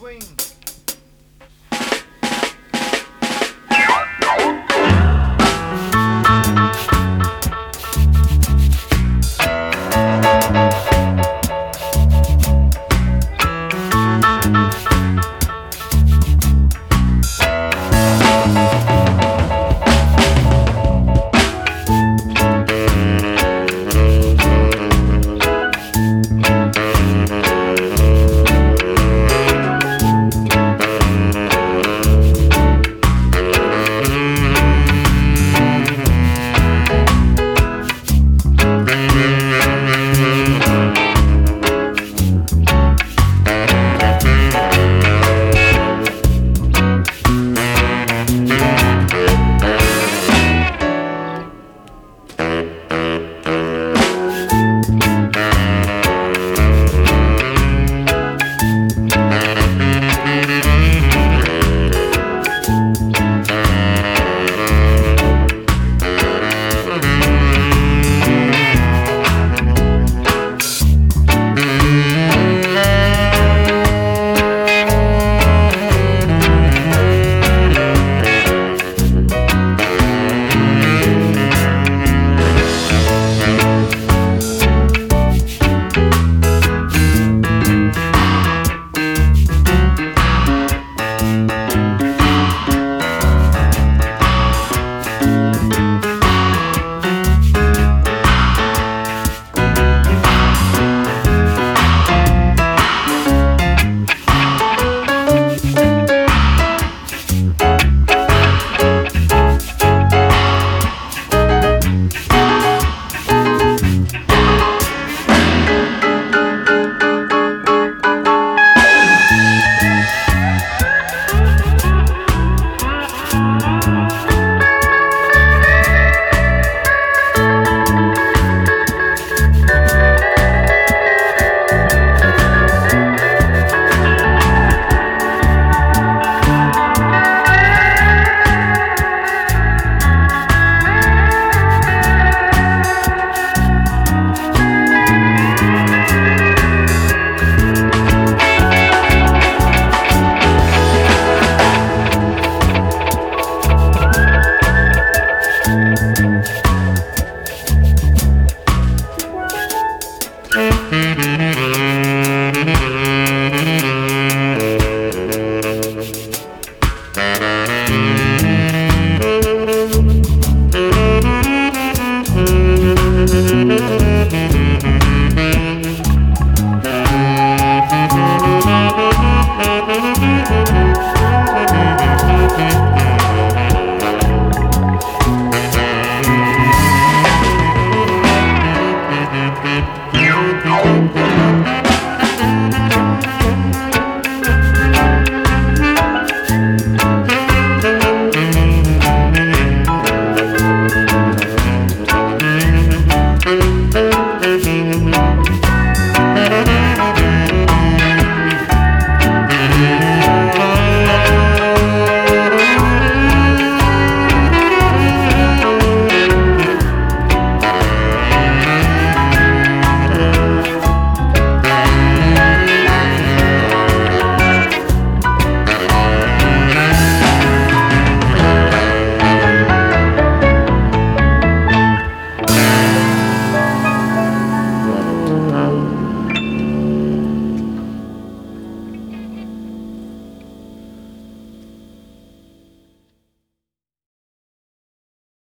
swing.